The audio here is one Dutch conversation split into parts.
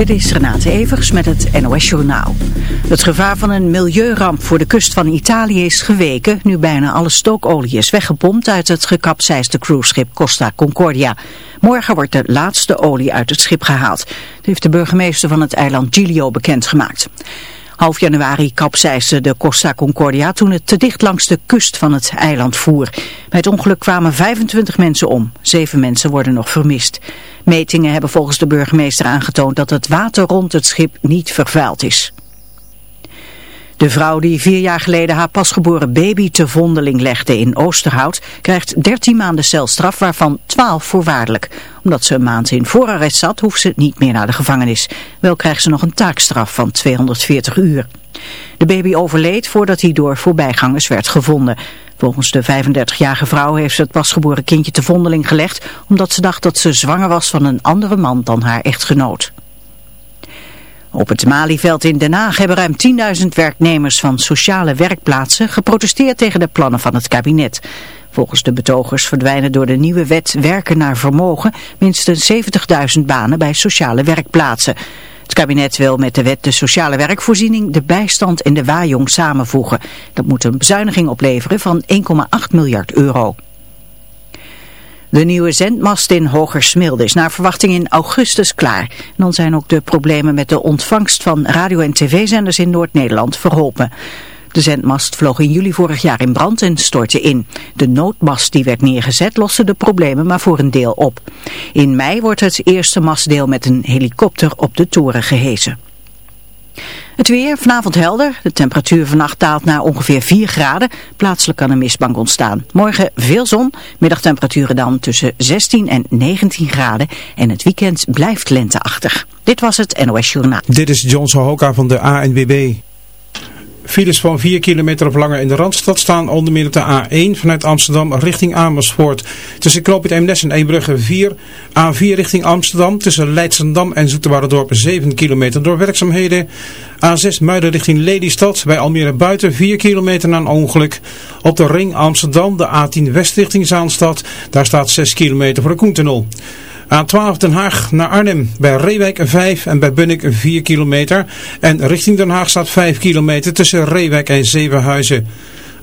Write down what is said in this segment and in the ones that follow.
Dit is Renate Evers met het NOS Journaal. Het gevaar van een milieuramp voor de kust van Italië is geweken... nu bijna alle stookolie is weggepompt uit het gekapseisde cruiseschip Costa Concordia. Morgen wordt de laatste olie uit het schip gehaald. Dat heeft de burgemeester van het eiland Giglio bekendgemaakt. Half januari kapseisde de Costa Concordia toen het te dicht langs de kust van het eiland voer. Bij het ongeluk kwamen 25 mensen om. Zeven mensen worden nog vermist. Metingen hebben volgens de burgemeester aangetoond dat het water rond het schip niet vervuild is. De vrouw die vier jaar geleden haar pasgeboren baby te vondeling legde in Oosterhout krijgt 13 maanden celstraf waarvan 12 voorwaardelijk. Omdat ze een maand in voorarrest zat hoeft ze niet meer naar de gevangenis. Wel krijgt ze nog een taakstraf van 240 uur. De baby overleed voordat hij door voorbijgangers werd gevonden. Volgens de 35-jarige vrouw heeft ze het pasgeboren kindje te vondeling gelegd omdat ze dacht dat ze zwanger was van een andere man dan haar echtgenoot. Op het Malieveld in Den Haag hebben ruim 10.000 werknemers van sociale werkplaatsen geprotesteerd tegen de plannen van het kabinet. Volgens de betogers verdwijnen door de nieuwe wet werken naar vermogen minstens 70.000 banen bij sociale werkplaatsen. Het kabinet wil met de wet de sociale werkvoorziening, de bijstand en de waaijong samenvoegen. Dat moet een bezuiniging opleveren van 1,8 miljard euro. De nieuwe zendmast in Hogersmilde is naar verwachting in augustus klaar. Dan zijn ook de problemen met de ontvangst van radio- en tv-zenders in Noord-Nederland verholpen. De zendmast vloog in juli vorig jaar in brand en stortte in. De noodmast die werd neergezet loste de problemen maar voor een deel op. In mei wordt het eerste mastdeel met een helikopter op de toren gehesen. Het weer, vanavond helder. De temperatuur vannacht daalt naar ongeveer 4 graden. Plaatselijk kan een mistbank ontstaan. Morgen veel zon, middagtemperaturen dan tussen 16 en 19 graden. En het weekend blijft lenteachtig. Dit was het NOS Journaal. Dit is John Sohoka van de ANWB. Files van 4 kilometer of langer in de Randstad staan onder meer op de A1 vanuit Amsterdam richting Amersfoort. Tussen Knoopend Eemnes en Eembrugge 4. A4 richting Amsterdam tussen Leidsendam en Zoeterwaardendorp 7 kilometer door werkzaamheden. A6 Muiden richting Lelystad bij Almere Buiten 4 kilometer na een ongeluk. Op de ring Amsterdam de A10 West richting Zaanstad. Daar staat 6 kilometer voor de Koentunnel. A12 Den Haag naar Arnhem bij Reewijk 5 en bij Bunnik 4 kilometer. En richting Den Haag staat 5 kilometer tussen Reewijk en Zevenhuizen.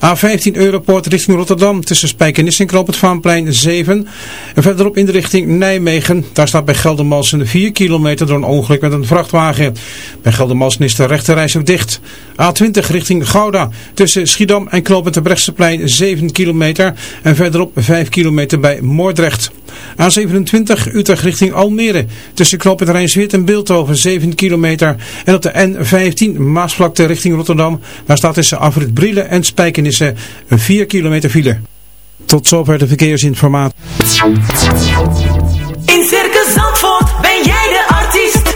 A15 Europoort richting Rotterdam tussen Spijkenisse en Knoop het Vaanplein 7. En verderop in de richting Nijmegen. Daar staat bij Geldermalsen 4 kilometer door een ongeluk met een vrachtwagen. Bij Geldermalsen is de rechterreis ook dicht. A20 richting Gouda tussen Schiedam en Knoop het Brechtseplein 7 kilometer. En verderop 5 kilometer bij Moordrecht. A27 Utrecht richting Almere tussen Knoop het Rijnsweert en Beeldhoven 7 kilometer. En op de N15 Maasvlakte richting Rotterdam. Daar staat tussen Afrit Brielen en Spijkenisse een 4 kilometer file. Tot zover de verkeersinformatie. In Circus Zandvoort ben jij de artiest.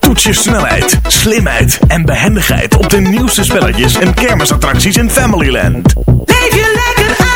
Toets je snelheid, slimheid en behendigheid op de nieuwste spelletjes en kermisattracties in Familyland. Leef je lekker uit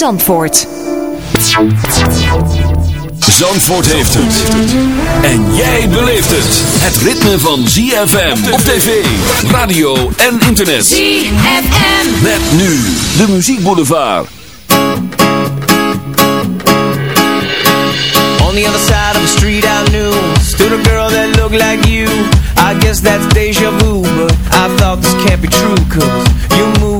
Zandvoort. Zandvoort heeft het. En jij beleeft het. Het ritme van ZFM op tv, radio en internet. ZFM. Met nu de muziekboulevard. On the other side of the street I knew. Stood a girl that looked like you. I guess that's deja vu. But I thought this can't be true. Cause you move.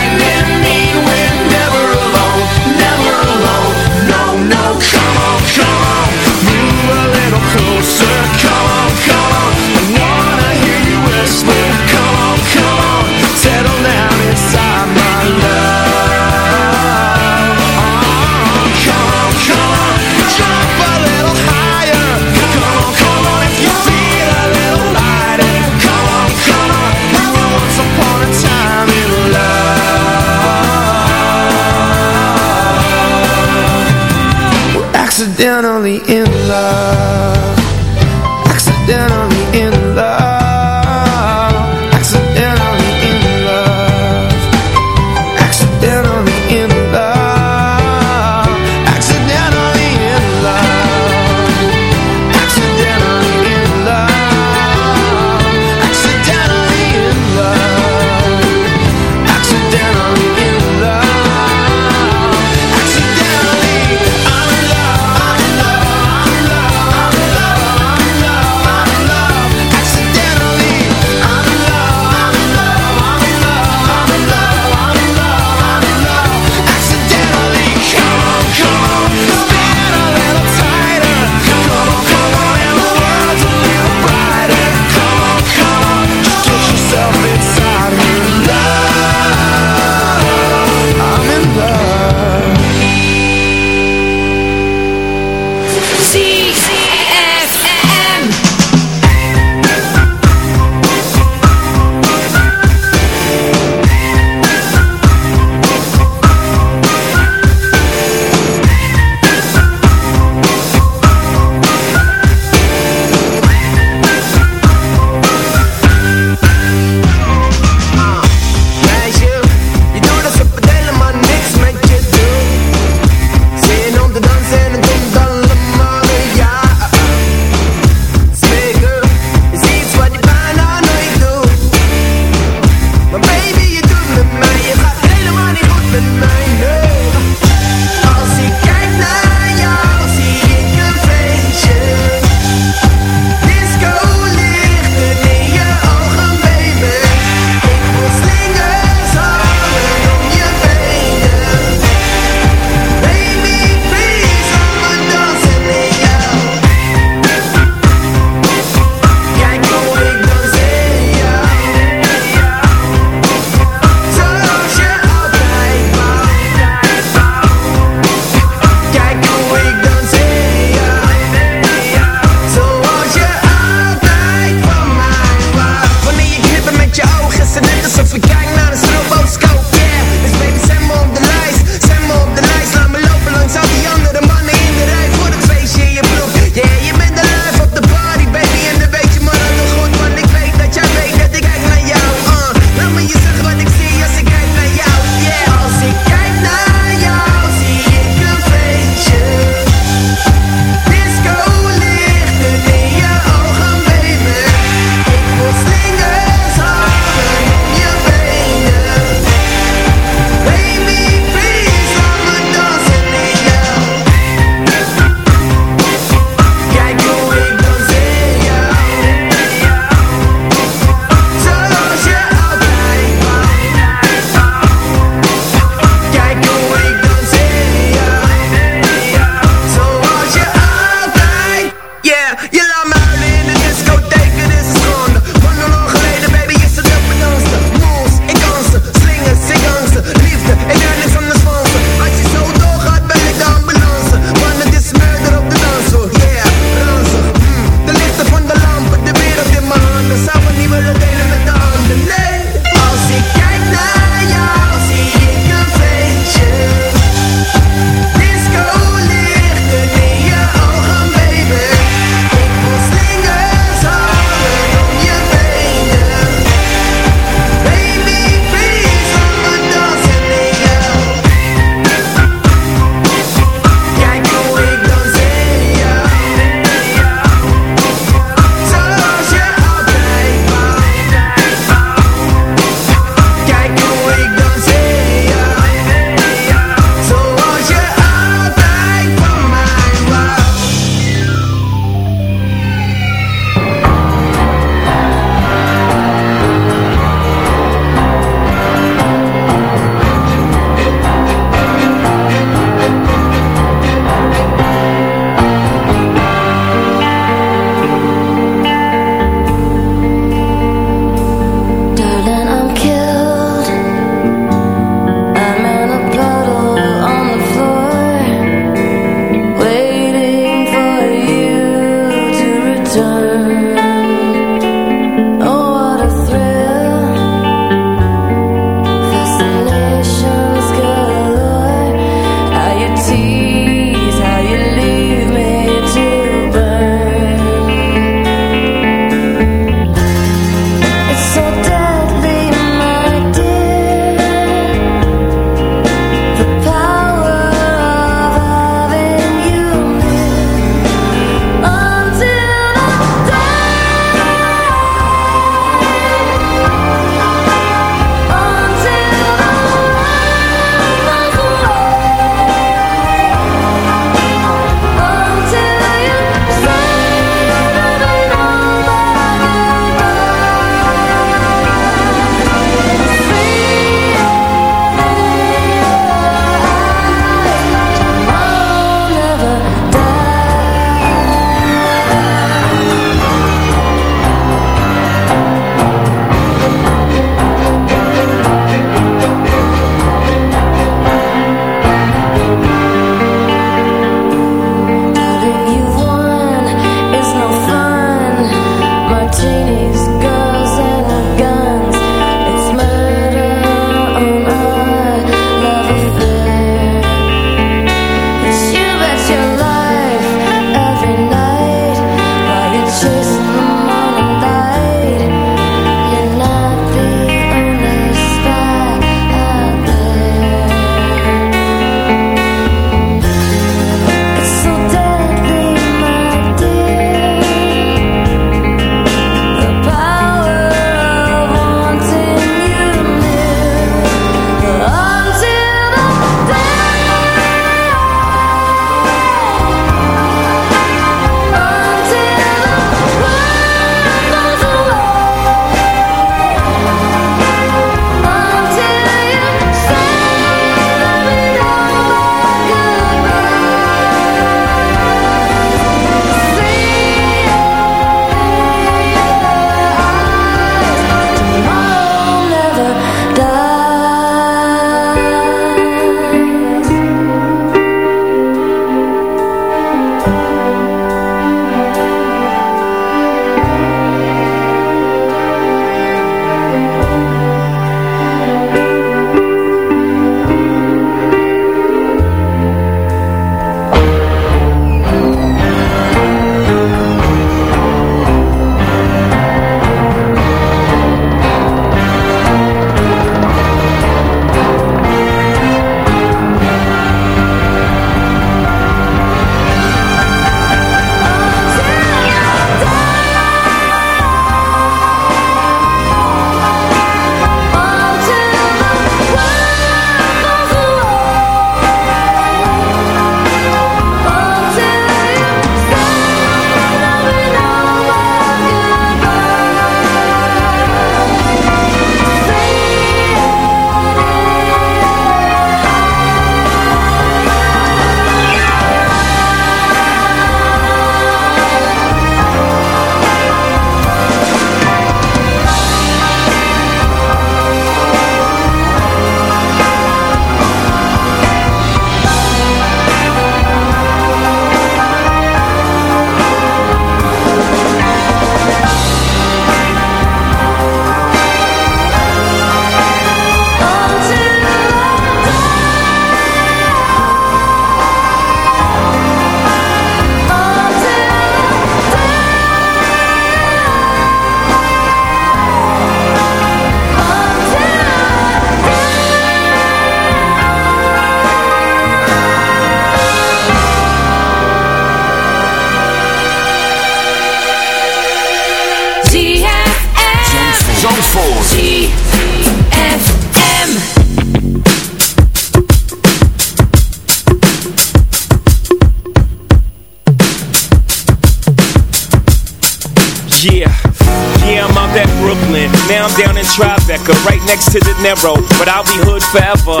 Tribeca, right next to the narrow, but I'll be hood forever.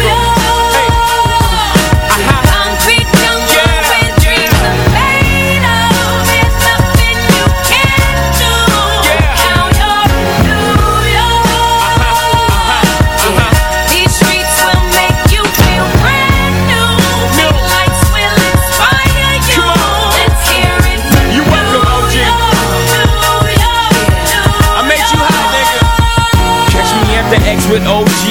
With OG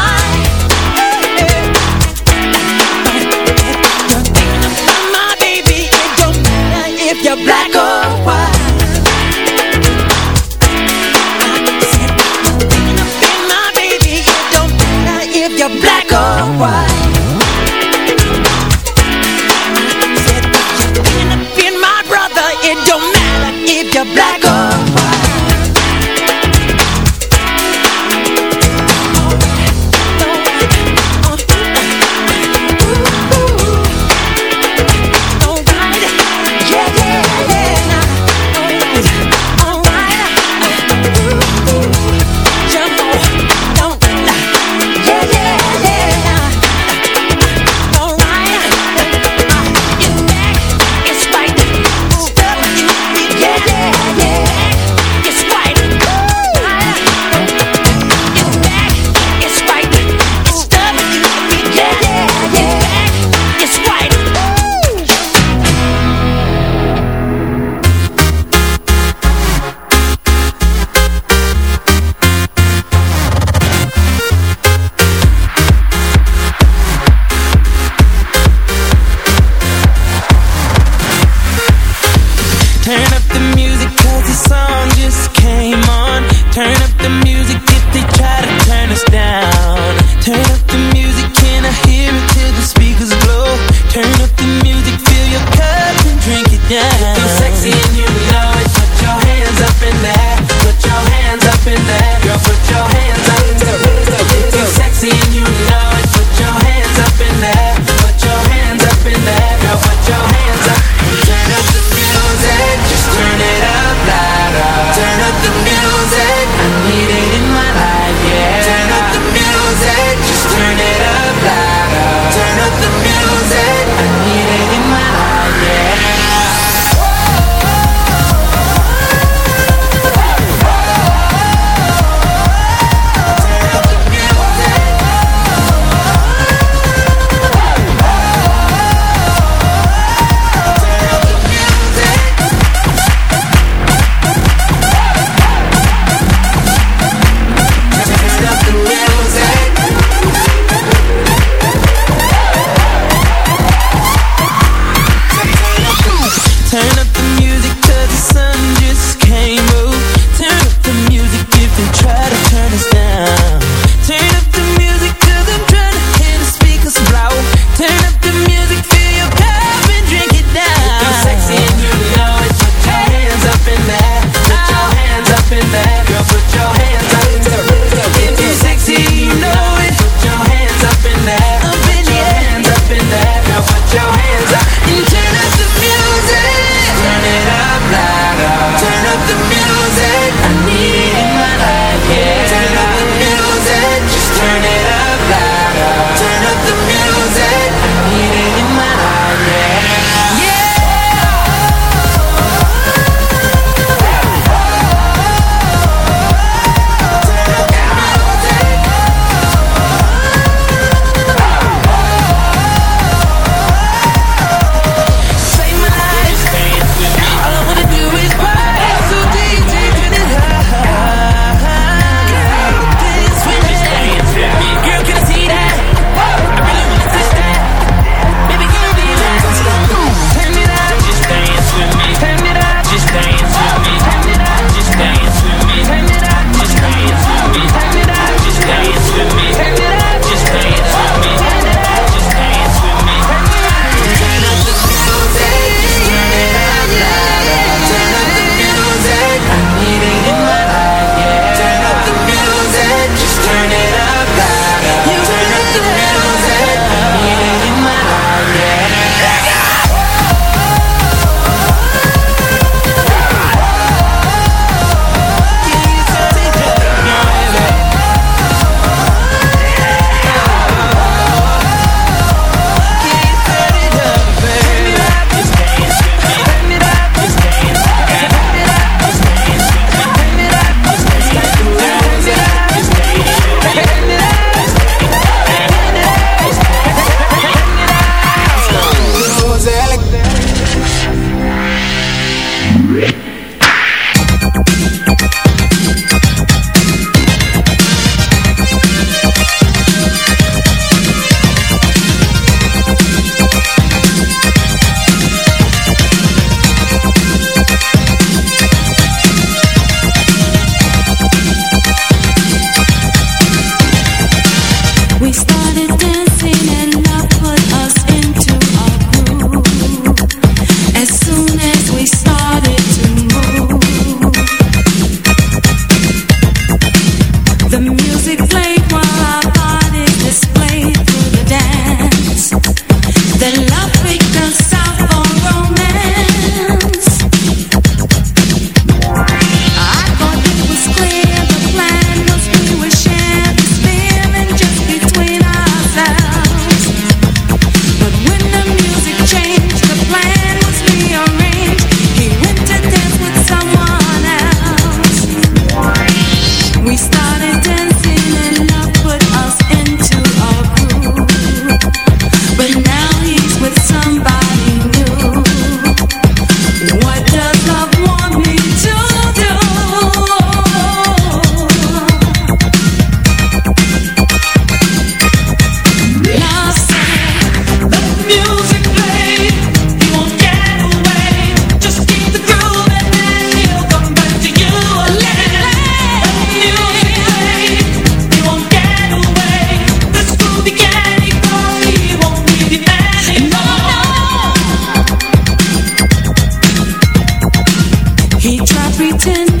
He tried pretending.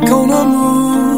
not gonna move